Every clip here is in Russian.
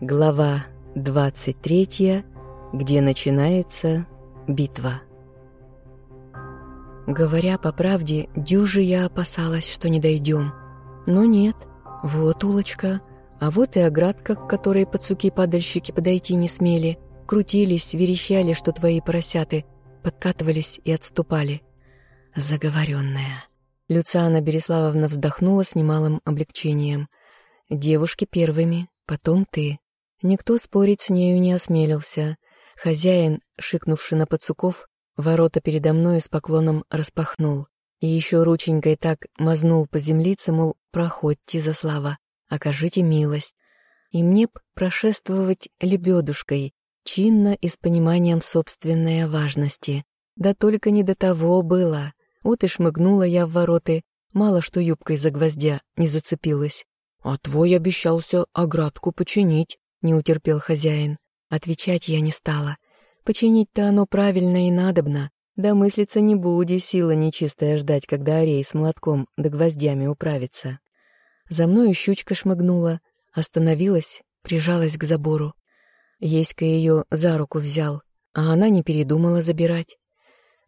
Глава 23, где начинается битва. Говоря по правде, дюжи я опасалась, что не дойдем. Но нет, вот улочка, а вот и оградка, к которой пацуки-падальщики подойти не смели, крутились, верещали, что твои поросяты, подкатывались и отступали. Заговоренная. Люциана Береславовна вздохнула с немалым облегчением. Девушки первыми, потом ты. Никто спорить с нею не осмелился. Хозяин, шикнувший на пацуков, ворота передо мною с поклоном распахнул. И еще рученькой так мазнул по землице, мол, проходьте за слава, окажите милость. И мне б прошествовать лебедушкой, чинно и с пониманием собственной важности. Да только не до того было. Вот и шмыгнула я в вороты, мало что юбкой за гвоздя не зацепилась. «А твой обещался оградку починить», — не утерпел хозяин. Отвечать я не стала. Починить-то оно правильно и надобно. Да мыслиться не буди, сила нечистая ждать, когда орей с молотком да гвоздями управится. За мною щучка шмыгнула, остановилась, прижалась к забору. Еська ее за руку взял, а она не передумала забирать.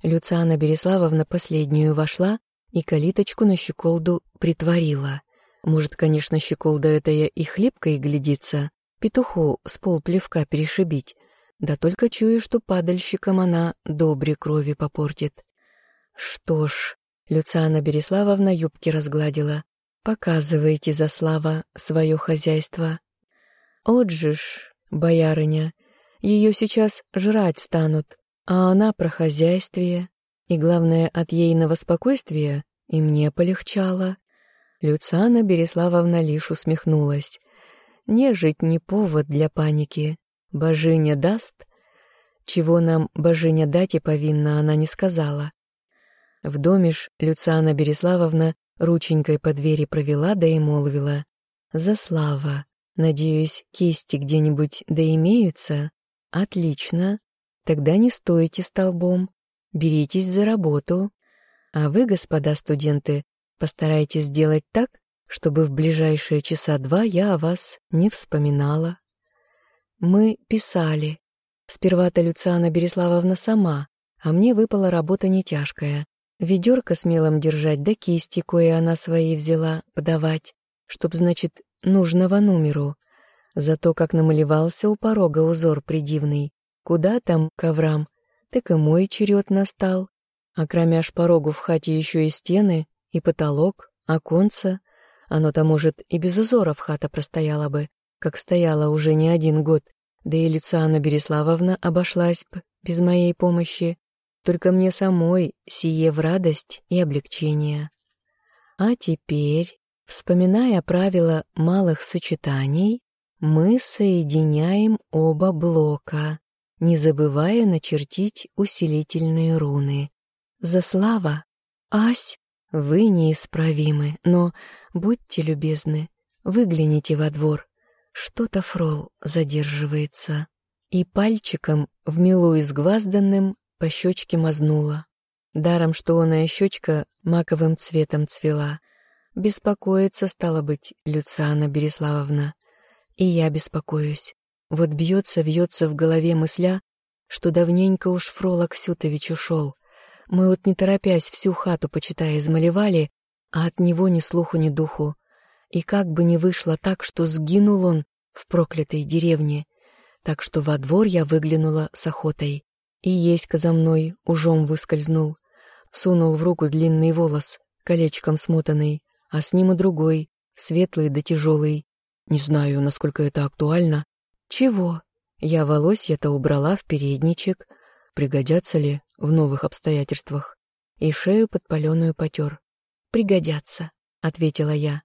Люциана Береславовна последнюю вошла и калиточку на щеколду притворила. Может, конечно, щеколда это я и хлебкой глядится, петуху с полплевка перешибить, да только чую, что падальщикам она добре крови попортит. Что ж, Люциана Береславовна юбки разгладила. Показывайте за слава свое хозяйство. От же ж, боярыня, ее сейчас жрать станут, а она про хозяйствие, и, главное, от ейного спокойствия и мне полегчало. Люциана Береславовна лишь усмехнулась. Нежить не повод для паники. Божиня даст? Чего нам божиня дать и повинна, она не сказала. В доме ж Люциана Береславовна рученькой по двери провела, да и молвила. «За слава! Надеюсь, кисти где-нибудь да имеются? Отлично! Тогда не стойте столбом, беритесь за работу. А вы, господа студенты, постарайтесь сделать так, чтобы в ближайшие часа два я о вас не вспоминала. Мы писали. Сперва-то Люциана Береславовна сама, а мне выпала работа не тяжкая. Ведерко смелым держать, да кисти, кое она свои взяла, подавать, чтоб, значит, нужного номеру. Зато как намалевался у порога узор придивный, Куда там коврам? Так и мой черед настал. А кроме аж порогу в хате еще и стены, и потолок, оконца. Оно-то, может, и без узоров хата простояла бы, как стояла уже не один год, да и Люциана Береславовна обошлась бы без моей помощи. Только мне самой сие в радость и облегчение. А теперь, вспоминая правила малых сочетаний, мы соединяем оба блока не забывая начертить усилительные руны. «Заслава! Ась! Вы неисправимы, но, будьте любезны, выгляните во двор. Что-то фрол задерживается». И пальчиком, в милу изгвазданным, по щечке мазнула. Даром, что оная щечка маковым цветом цвела. Беспокоиться, стало быть, Люциана Береславовна. И я беспокоюсь. Вот бьется, вьется в голове мысля, что давненько уж Фрол Аксютович ушел. Мы вот не торопясь всю хату, почитая, измалевали, а от него ни слуху, ни духу. И как бы ни вышло так, что сгинул он в проклятой деревне, так что во двор я выглянула с охотой. И еська за мной ужом выскользнул, сунул в руку длинный волос, колечком смотанный, а с ним и другой, светлый да тяжелый. Не знаю, насколько это актуально, «Чего?» Я волосья-то убрала в передничек. Пригодятся ли в новых обстоятельствах? И шею подпаленную потер. «Пригодятся», — ответила я.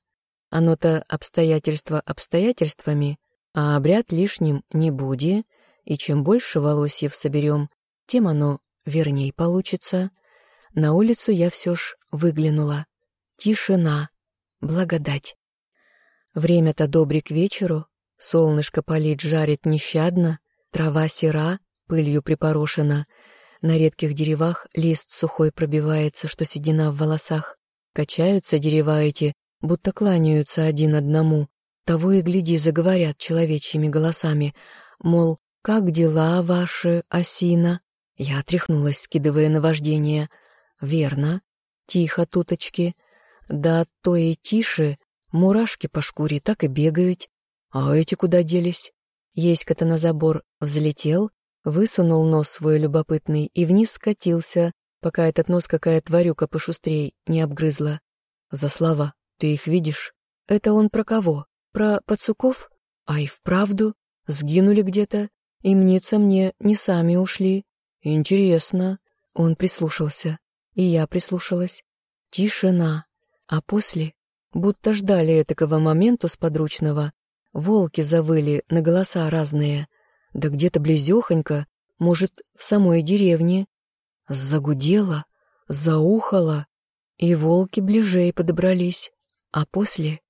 «Оно-то обстоятельства обстоятельствами, а обряд лишним не будет, и чем больше волосьев соберем, тем оно верней получится». На улицу я все ж выглянула. Тишина. Благодать. Время-то добрик вечеру, Солнышко палит, жарит нещадно, трава сера, пылью припорошена. На редких деревах лист сухой пробивается, что седина в волосах. Качаются дерева эти, будто кланяются один одному. Того и гляди, заговорят человечьими голосами, мол, «Как дела ваши, осина?» Я отряхнулась, скидывая наваждение. «Верно. Тихо, туточки. Да то и тише. Мурашки по шкуре так и бегают. А эти куда делись?» Еська-то на забор взлетел, высунул нос свой любопытный и вниз скатился, пока этот нос какая тварюка пошустрей не обгрызла. «Заслава, ты их видишь? Это он про кого? Про пацуков? А и вправду? Сгинули где-то? И мнится мне, не сами ушли. Интересно. Он прислушался. И я прислушалась. Тишина. А после, будто ждали этакого момента сподручного, волки завыли на голоса разные. Да где-то близехонько, может, в самой деревне. Загудело, заухало, и волки ближей подобрались. А после...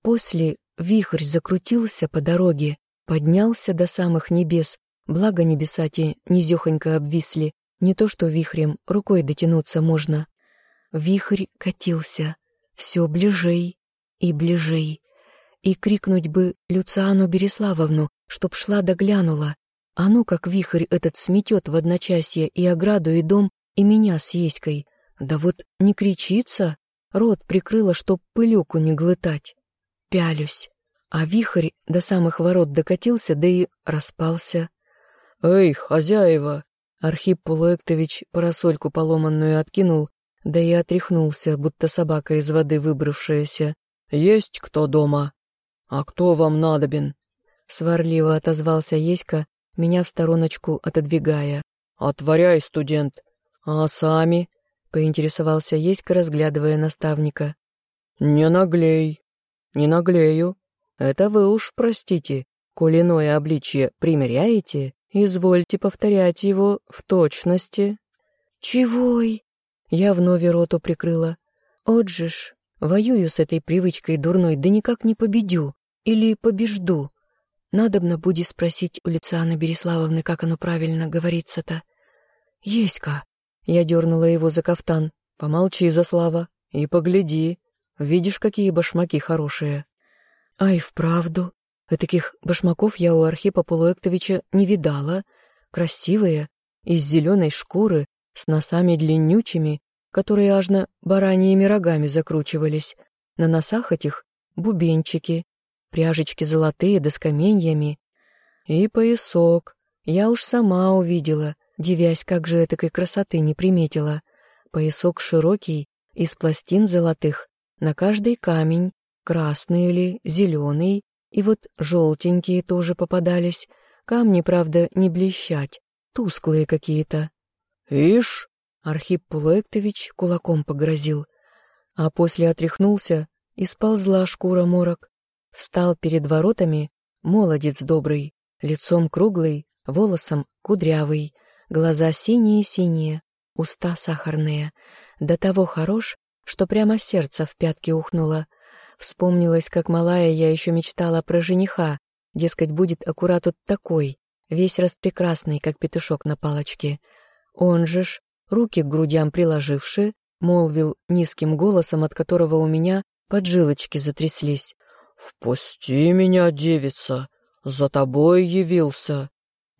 После вихрь закрутился по дороге, поднялся до самых небес, благо небеса те низехонько обвисли, не то что вихрем, рукой дотянуться можно. Вихрь катился, все ближей и ближей. И крикнуть бы Люциану Береславовну, чтоб шла да глянула. А ну, как вихрь этот сметет в одночасье и ограду, и дом, и меня с Еськой. Да вот не кричится, рот прикрыла, чтоб пылюку не глытать. Пялюсь. А вихрь до самых ворот докатился, да и распался. «Эй, хозяева!» Архип Пулуэктович парасольку поломанную откинул, да и отряхнулся, будто собака из воды выбравшаяся. «Есть кто дома?» «А кто вам надобен?» Сварливо отозвался Еська, меня в стороночку отодвигая. «Отворяй, студент!» «А сами?» — поинтересовался Еська, разглядывая наставника. «Не наглей!» «Не наглею!» Это вы уж, простите, коли иное обличье примеряете, извольте повторять его в точности. Чегой? Я вновь роту прикрыла. От же ж, воюю с этой привычкой дурной, да никак не победю. Или побежду. Надобно будет спросить у Люцианы Береславовны, как оно правильно говорится-то. Еська. Я дернула его за кафтан. Помолчи, Заслава, и погляди. Видишь, какие башмаки хорошие. А и вправду, таких башмаков я у Архипа Полуэктовича не видала. Красивые, из зеленой шкуры, с носами длиннючими, которые аж на бараньими рогами закручивались. На носах этих бубенчики, пряжечки золотые да с каменьями. И поясок. Я уж сама увидела, девясь, как же этакой красоты не приметила. Поясок широкий, из пластин золотых, на каждый камень, красный или зеленый, и вот желтенькие тоже попадались. Камни, правда, не блещать, тусклые какие-то. «Ишь!» — Архип Пулуэктович кулаком погрозил. А после отряхнулся, и сползла шкура морок. Встал перед воротами, молодец добрый, лицом круглый, волосом кудрявый, глаза синие-синие, уста сахарные, до того хорош, что прямо сердце в пятки ухнуло. Вспомнилось, как малая я еще мечтала про жениха, дескать, будет аккурат вот такой, весь распрекрасный, как петушок на палочке. Он же ж, руки к грудям приложивши, молвил низким голосом, от которого у меня поджилочки затряслись. «Впусти меня, девица, за тобой явился».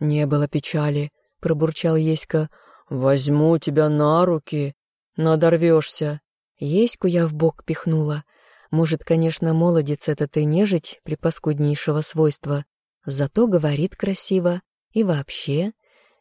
«Не было печали», — пробурчал Еська. «Возьму тебя на руки, надорвешься». Еську я в бок пихнула — может, конечно, молодец этот и нежить припаскуднейшего свойства, зато говорит красиво. И вообще,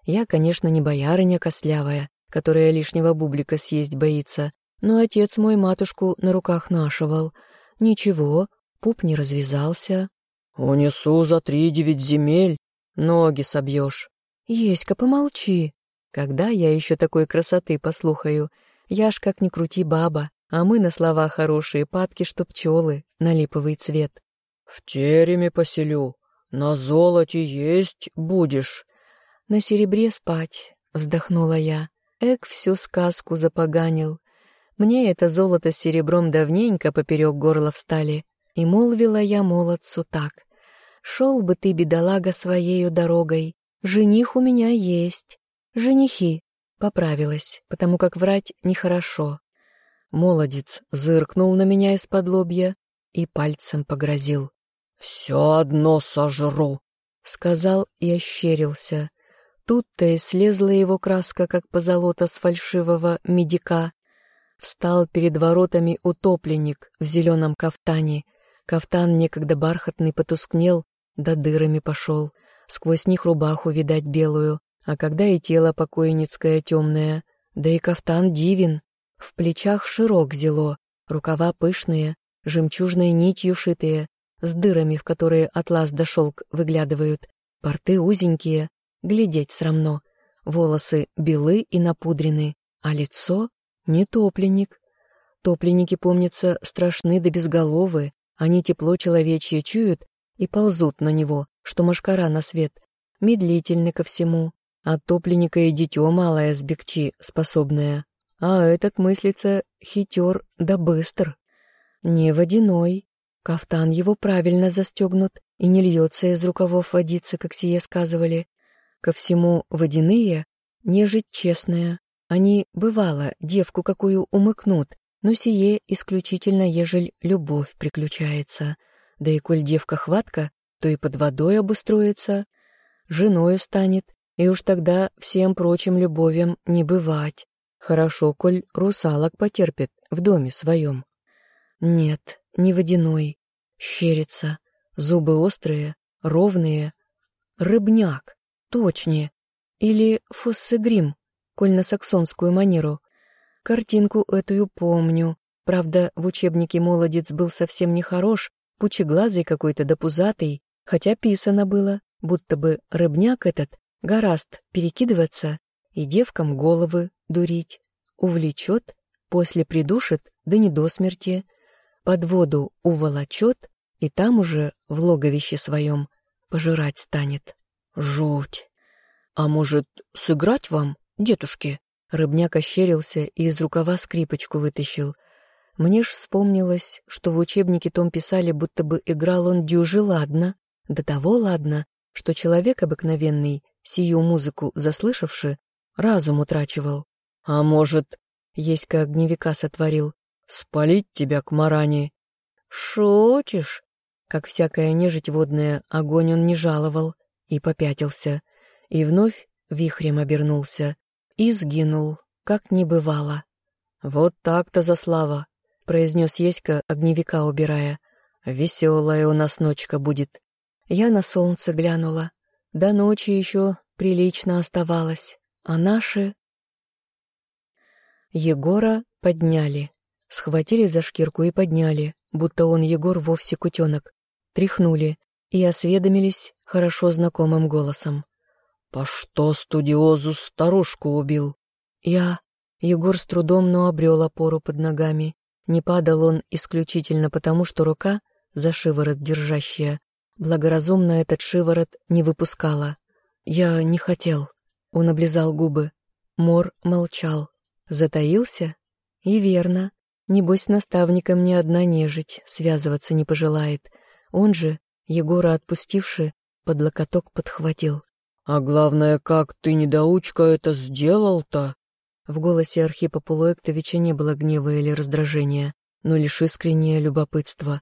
я, конечно, не боярыня кослявая, которая лишнего бублика съесть боится, но отец мой матушку на руках нашивал. Ничего, пуп не развязался. «Унесу за три девять земель, ноги собьешь». «Еська, помолчи. Когда я еще такой красоты послухаю? Я ж как ни крути баба, а мы на слова хорошие, падки, что пчелы, на липовый цвет. «В тереме поселю, на золоте есть будешь». «На серебре спать», — вздохнула я. Эк, всю сказку запоганил. Мне это золото с серебром давненько поперек горла встали. И молвила я молодцу так. «Шел бы ты, бедолага, своею дорогой. Жених у меня есть. Женихи». Поправилась, потому как врать нехорошо. Молодец зыркнул на меня из-под лобья и пальцем погрозил. Все одно сожру, — сказал и ощерился. Тут-то и слезла его краска, как позолота с фальшивого медика. Встал перед воротами утопленник в зеленом кафтане. Кафтан некогда бархатный потускнел, да дырами пошел. Сквозь них рубаху видать белую, а когда и тело покойницкое темное. Да и кафтан дивен. В плечах широк зело, рукава пышные, жемчужной нитью шитые, с дырами, в которые атлас да шелк выглядывают, порты узенькие, глядеть срамно, волосы белы и напудрены, а лицо — не топленник. Топленники, помнится, страшны да безголовы, они тепло человечье чуют и ползут на него, что машкара на свет, медлительны ко всему, а топленника и дитё малое сбегчи способное. А этот мыслится хитер да быстр. Не водяной, кафтан его правильно застегнут и не льется из рукавов водиться, как сие сказывали. Ко всему водяные, нежить честная. Они, бывало, девку какую умыкнут, но сие исключительно, ежель любовь приключается. Да и коль девка хватка, то и под водой обустроится, женою станет, и уж тогда всем прочим любовям не бывать. Хорошо, коль русалок потерпит в доме своем. Нет, не водяной, щерится, зубы острые, ровные. Рыбняк, точнее. Или фоссегрим, коль на саксонскую манеру. Картинку эту помню. Правда, в учебнике молодец был совсем нехорош, пучеглазый какой-то да пузатый, хотя писано было, будто бы рыбняк этот гораст перекидываться и девкам головы дурить, увлечет, после придушит, да не до смерти, под воду уволочет и там уже в логовище своем пожирать станет. Жуть! А может, сыграть вам, дедушки? Рыбняк ощерился и из рукава скрипочку вытащил. Мне ж вспомнилось, что в учебнике том писали, будто бы играл он дюжи ладно, до того ладно, что человек обыкновенный, сию музыку заслышавши, разум утрачивал. А может, Еська огневика сотворил, спалить тебя к маране? Шутишь? Как всякая нежить водная, огонь он не жаловал и попятился, и вновь вихрем обернулся, и сгинул, как не бывало. «Вот так-то за слава!» — произнес Еська, огневика убирая. «Веселая у нас ночка будет». Я на солнце глянула. До ночи еще прилично оставалось, а наши... Егора подняли. Схватили за шкирку и подняли, будто он, Егор, вовсе кутенок. Тряхнули и осведомились хорошо знакомым голосом. «По что студиозу старушку убил?» «Я...» Егор с трудом, но обрел опору под ногами. Не падал он исключительно потому, что рука, за шиворот держащая, благоразумно этот шиворот не выпускала. «Я не хотел». Он облизал губы. Мор молчал. Затаился? И верно. Небось, наставником ни одна нежить связываться не пожелает. Он же, Егора отпустивши, под локоток подхватил. «А главное, как ты, недоучка, это сделал-то?» В голосе Архипа Полуэктовича не было гнева или раздражения, но лишь искреннее любопытство.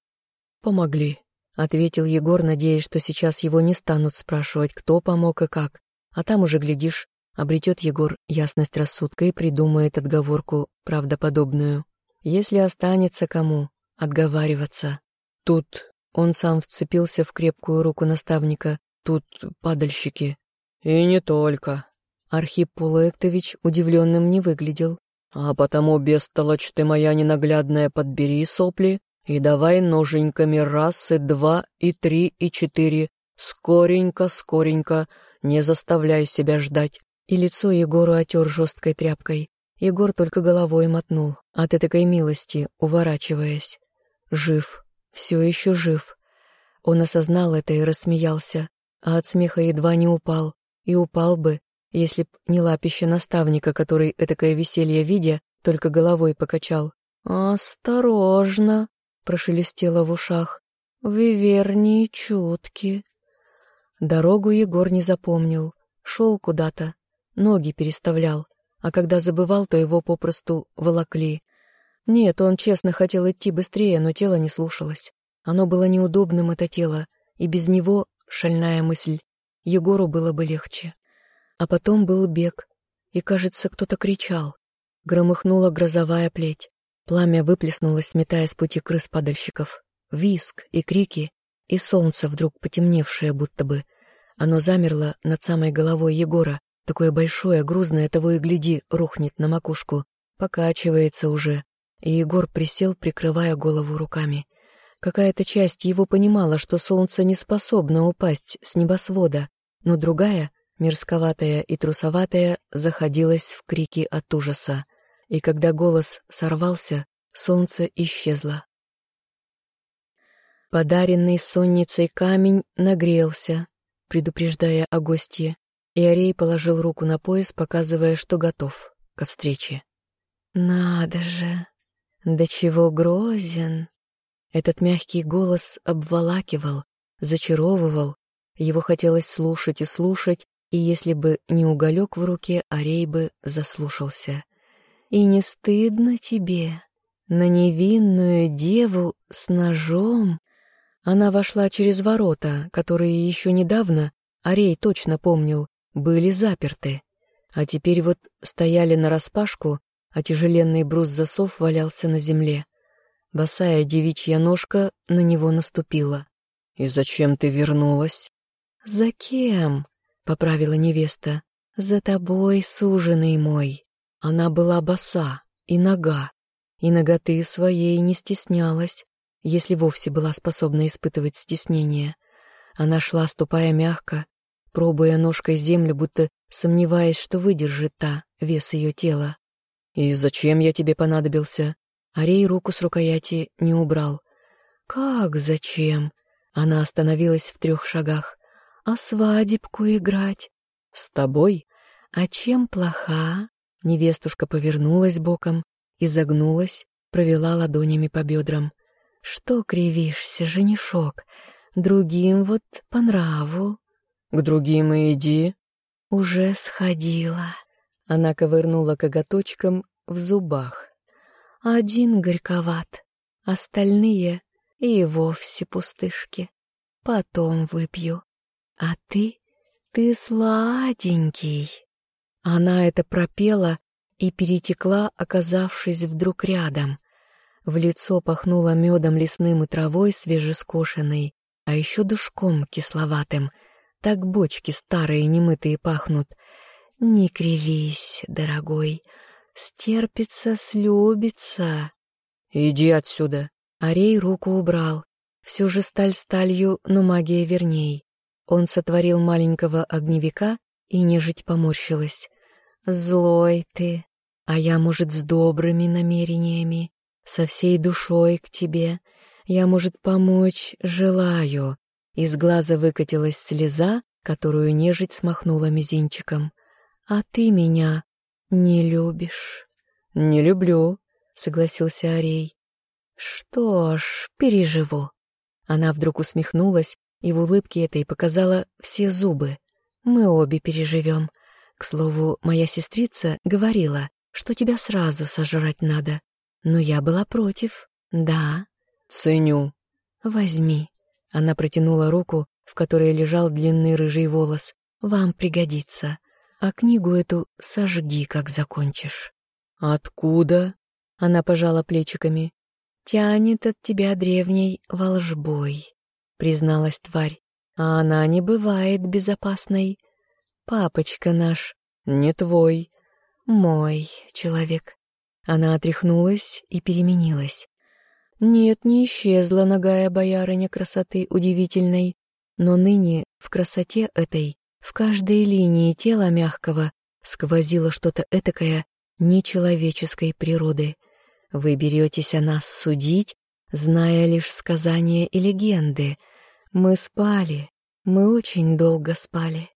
«Помогли», — ответил Егор, надеясь, что сейчас его не станут спрашивать, кто помог и как. А там уже, глядишь, обретет Егор ясность рассудка и придумает отговорку правдоподобную. Если останется кому отговариваться. Тут он сам вцепился в крепкую руку наставника. Тут падальщики. «И не только». Архип Пулуэктович удивленным не выглядел. «А потому, бестолочь ты моя ненаглядная, подбери сопли и давай ноженьками раз, и два, и три, и четыре. Скоренько, скоренько, не заставляй себя ждать». И лицо Егору отер жесткой тряпкой. Егор только головой мотнул, от этой милости, уворачиваясь. Жив, все еще жив. Он осознал это и рассмеялся, а от смеха едва не упал. И упал бы, если б не лапище наставника, который этакое веселье видя, только головой покачал. «Осторожно!» — прошелестело в ушах. «Вы вернее чутки». Дорогу Егор не запомнил, шел куда-то, ноги переставлял, а когда забывал, то его попросту волокли. Нет, он честно хотел идти быстрее, но тело не слушалось. Оно было неудобным, это тело, и без него, шальная мысль, Егору было бы легче. А потом был бег, и, кажется, кто-то кричал. Громыхнула грозовая плеть. Пламя выплеснулось, сметая с пути крыс-падальщиков. Виск и крики, и солнце вдруг потемневшее будто бы. Оно замерло над самой головой Егора, такое большое, грузное, того и гляди, рухнет на макушку, покачивается уже, и Егор присел, прикрывая голову руками. Какая-то часть его понимала, что солнце не способно упасть с небосвода, но другая, мерзковатая и трусоватая, заходилась в крики от ужаса. И когда голос сорвался, солнце исчезло. Подаренный сонницей камень нагрелся, предупреждая о гостье, и Арей положил руку на пояс, показывая, что готов ко встрече. «Надо же! До чего грозен!» Этот мягкий голос обволакивал, зачаровывал, его хотелось слушать и слушать, и если бы не уголек в руке, Арей бы заслушался. «И не стыдно тебе? На невинную деву с ножом?» Она вошла через ворота, которые еще недавно, Арей точно помнил, были заперты. А теперь вот стояли нараспашку, а тяжеленный брус засов валялся на земле. Босая девичья ножка на него наступила. «И зачем ты вернулась?» «За кем?» — поправила невеста. «За тобой, суженый мой». Она была боса и нога, и ноготы своей не стеснялась, если вовсе была способна испытывать стеснение. Она шла, ступая мягко, пробуя ножкой землю, будто сомневаясь, что выдержит та вес ее тела. «И зачем я тебе понадобился?» Арей руку с рукояти не убрал. «Как зачем?» Она остановилась в трех шагах. «А свадебку играть?» «С тобой?» «А чем плоха?» Невестушка повернулась боком, изогнулась, провела ладонями по бедрам. «Что кривишься, женишок? Другим вот по нраву». «К другим и иди». «Уже сходила». Она ковырнула коготочком в зубах. Один горьковат, остальные и вовсе пустышки. Потом выпью. А ты, ты сладенький. Она это пропела и перетекла, оказавшись вдруг рядом. В лицо пахнуло медом лесным и травой свежескошенной, а еще душком кисловатым. Так бочки старые немытые пахнут. Не кривись, дорогой, Стерпится, слюбится. Иди отсюда. Арей руку убрал. Все же сталь сталью, но магия верней. Он сотворил маленького огневика, и нежить поморщилась. Злой ты, а я, может, с добрыми намерениями, со всей душой к тебе. Я, может, помочь желаю. Из глаза выкатилась слеза, которую нежить смахнула мизинчиком. А ты меня «Не любишь?» «Не люблю», — согласился Арей. «Что ж, переживу». Она вдруг усмехнулась и в улыбке этой показала все зубы. «Мы обе переживем. К слову, моя сестрица говорила, что тебя сразу сожрать надо. Но я была против. Да». «Ценю». «Возьми». Она протянула руку, в которой лежал длинный рыжий волос. «Вам пригодится» а книгу эту сожги, как закончишь». «Откуда?» — она пожала плечиками. «Тянет от тебя древней волжбой», — призналась тварь. «А она не бывает безопасной. Папочка наш...» «Не твой». «Мой человек». Она отряхнулась и переменилась. Нет, не исчезла ногая боярыня красоты удивительной, но ныне в красоте этой в каждой линии тела мягкого сквозило что-то этакое нечеловеческой природы. Вы беретесь о нас судить, зная лишь сказания и легенды. Мы спали, мы очень долго спали.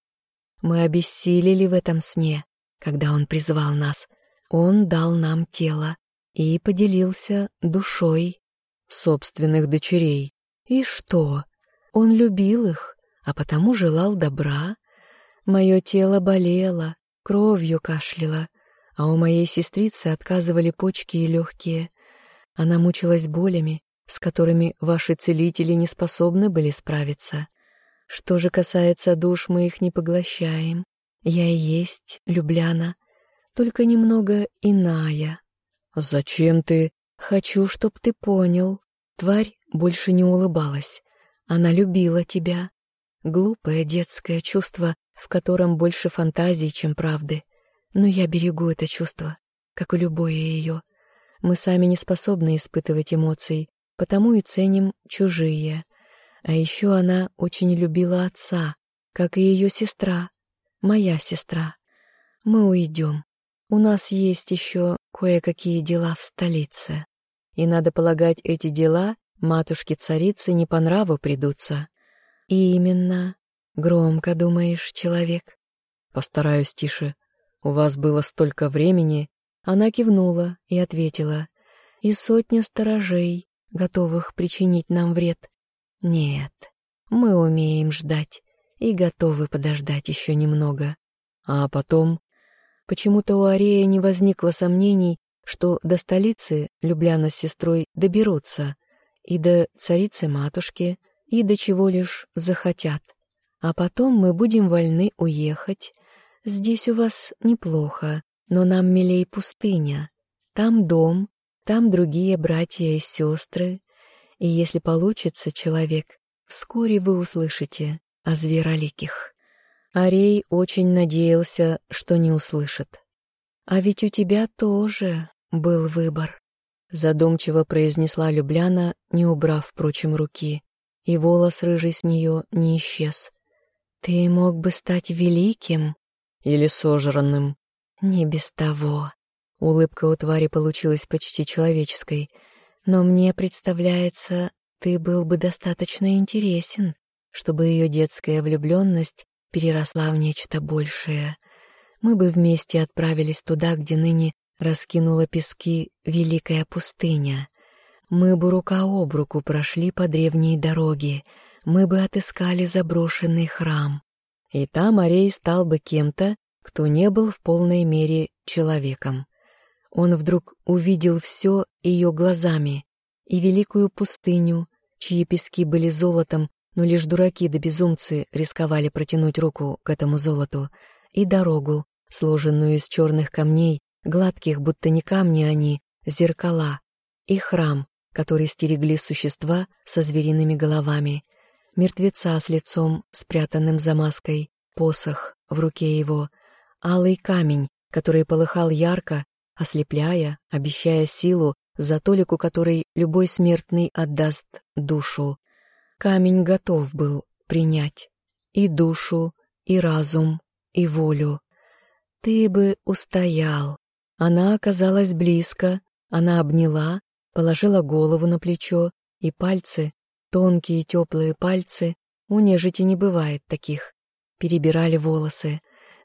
Мы обессилели в этом сне, когда он призвал нас. Он дал нам тело и поделился душой собственных дочерей. И что? Он любил их, а потому желал добра, Мое тело болело, кровью кашляло, а у моей сестрицы отказывали почки и легкие. Она мучилась болями, с которыми ваши целители не способны были справиться. Что же касается душ, мы их не поглощаем. Я и есть Любляна, только немного иная. Зачем ты? Хочу, чтоб ты понял. Тварь больше не улыбалась. Она любила тебя. Глупое детское чувство, в котором больше фантазии, чем правды. Но я берегу это чувство, как и любое ее. Мы сами не способны испытывать эмоций, потому и ценим чужие. А еще она очень любила отца, как и ее сестра, моя сестра. Мы уйдем. У нас есть еще кое-какие дела в столице. И, надо полагать, эти дела матушке-царице не по нраву придутся. И именно. Громко думаешь, человек. Постараюсь тише. У вас было столько времени. Она кивнула и ответила. И сотня сторожей, готовых причинить нам вред. Нет, мы умеем ждать и готовы подождать еще немного. А потом... Почему-то у Арея не возникло сомнений, что до столицы Любляна с сестрой доберутся, и до царицы-матушки, и до чего лишь захотят. А потом мы будем вольны уехать. Здесь у вас неплохо, но нам милей пустыня. Там дом, там другие братья и сестры. И если получится, человек, вскоре вы услышите о звероликих. Арей очень надеялся, что не услышит. «А ведь у тебя тоже был выбор», — задумчиво произнесла Любляна, не убрав, впрочем, руки, и волос рыжий с нее не исчез. «Ты мог бы стать великим или сожранным. Не без того». Улыбка у твари получилась почти человеческой. «Но мне представляется, ты был бы достаточно интересен, чтобы ее детская влюбленность переросла в нечто большее. Мы бы вместе отправились туда, где ныне раскинула пески великая пустыня. Мы бы рука об руку прошли по древней дороге, мы бы отыскали заброшенный храм. И там Арей стал бы кем-то, кто не был в полной мере человеком. Он вдруг увидел все ее глазами, и великую пустыню, чьи пески были золотом, но лишь дураки да безумцы рисковали протянуть руку к этому золоту, и дорогу, сложенную из черных камней, гладких, будто не камни они, зеркала, и храм, который стерегли существа со звериными головами, мертвеца с лицом, спрятанным за маской, посох в руке его, алый камень, который полыхал ярко, ослепляя, обещая силу, за толику которой любой смертный отдаст душу. Камень готов был принять и душу, и разум, и волю. Ты бы устоял, она оказалась близко, она обняла, положила голову на плечо, и пальцы, тонкие теплые пальцы, у нежити не бывает таких, перебирали волосы.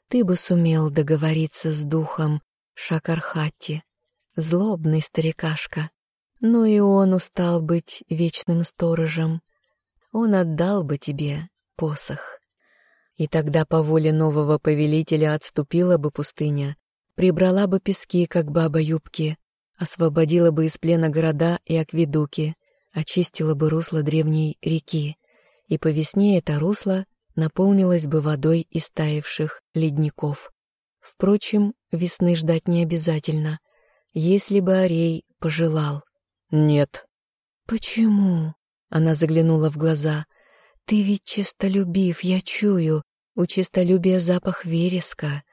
Ты бы сумел договориться с духом Шакархати, злобный старикашка. Но и он устал быть вечным сторожем. Он отдал бы тебе посох. И тогда по воле нового повелителя отступила бы пустыня, прибрала бы пески, как баба юбки, освободила бы из плена города и акведуки, очистила бы русло древней реки, и по весне это русло наполнилось бы водой из таявших ледников. Впрочем, весны ждать не обязательно, если бы Арей пожелал. «Нет». «Почему?» — она заглянула в глаза. «Ты ведь честолюбив, я чую. У честолюбия запах вереска.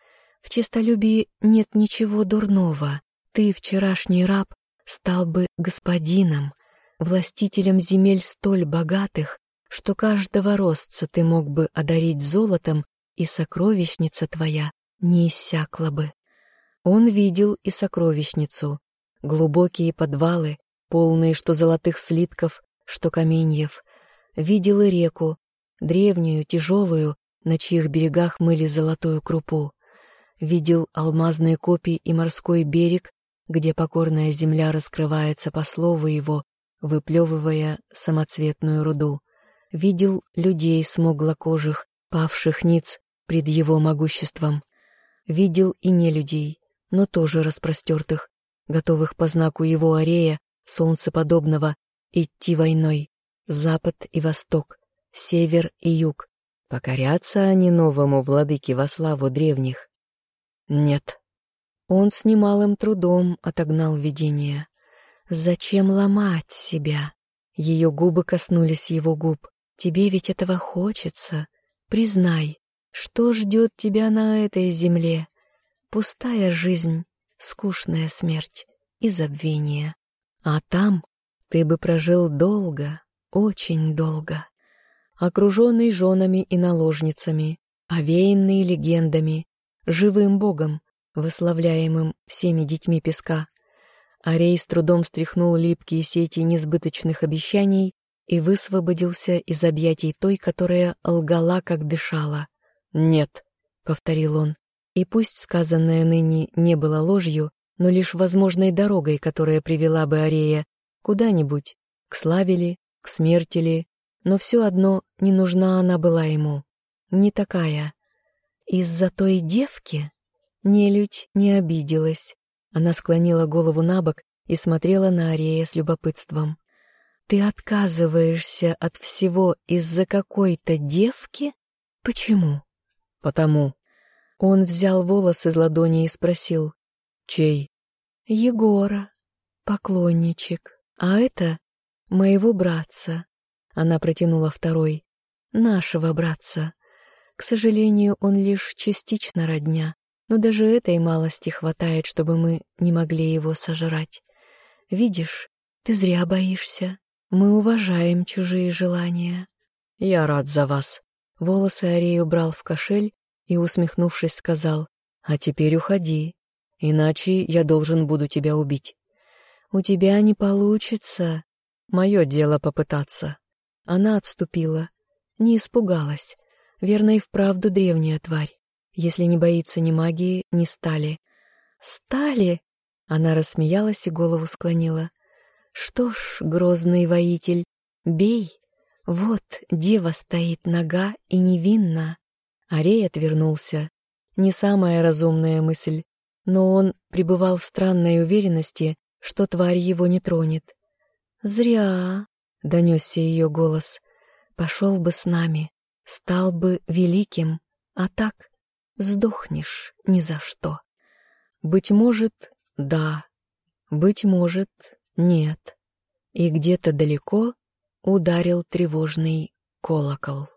В честолюбии нет ничего дурного. Ты, вчерашний раб, стал бы господином, властителем земель столь богатых, что каждого ростца ты мог бы одарить золотом, и сокровищница твоя не иссякла бы. Он видел и сокровищницу, глубокие подвалы, полные что золотых слитков, что каменьев, видел и реку, древнюю, тяжелую, на чьих берегах мыли золотую крупу видел алмазные копии и морской берег, где покорная земля раскрывается по слову его, выплевывая самоцветную руду. Видел людей смуглокожих, павших ниц пред его могуществом. Видел и не людей, но тоже распростертых, готовых по знаку его арея, солнцеподобного, идти войной. Запад и восток, север и юг. Покорятся они новому владыке во славу древних? Нет. Он с немалым трудом отогнал видение. Зачем ломать себя? Ее губы коснулись его губ. Тебе ведь этого хочется. Признай, что ждет тебя на этой земле? Пустая жизнь, скучная смерть и забвение. А там ты бы прожил долго, очень долго, окруженный женами и наложницами, овеянный легендами, живым богом, выславляемым всеми детьми песка. Арей с трудом стряхнул липкие сети несбыточных обещаний и высвободился из объятий той, которая лгала, как дышала. «Нет», — повторил он, и пусть сказанное ныне не было ложью, но лишь возможной дорогой, которая привела бы Арея куда-нибудь, к славе ли, к смерти ли, но все одно не нужна она была ему. Не такая. Из-за той девки нелюдь не обиделась. Она склонила голову на бок и смотрела на Арея с любопытством. «Ты отказываешься от всего из-за какой-то девки? Почему?» «Потому». Он взял волос из ладони и спросил. «Чей?» «Егора, поклонничек. А это моего братца». Она протянула второй. «Нашего братца. К сожалению, он лишь частично родня, но даже этой малости хватает, чтобы мы не могли его сожрать. Видишь, ты зря боишься. Мы уважаем чужие желания». «Я рад за вас». Волосы Арею брал в кошель и, усмехнувшись, сказал, «А теперь уходи, иначе я должен буду тебя убить». «У тебя не получится. Мое дело попытаться». Она отступила, не испугалась. Верно и вправду древняя тварь. Если не боится ни магии, ни стали. «Стали?» Она рассмеялась и голову склонила. «Что ж, грозный воитель, бей!» Вот дева стоит нога и невинна. Арей отвернулся. Не самая разумная мысль, но он пребывал в странной уверенности, что тварь его не тронет. «Зря», — донесся ее голос, — «пошел бы с нами, стал бы великим, а так сдохнешь ни за что». Быть может, да, быть может, нет. И где-то далеко ударил тревожный колокол.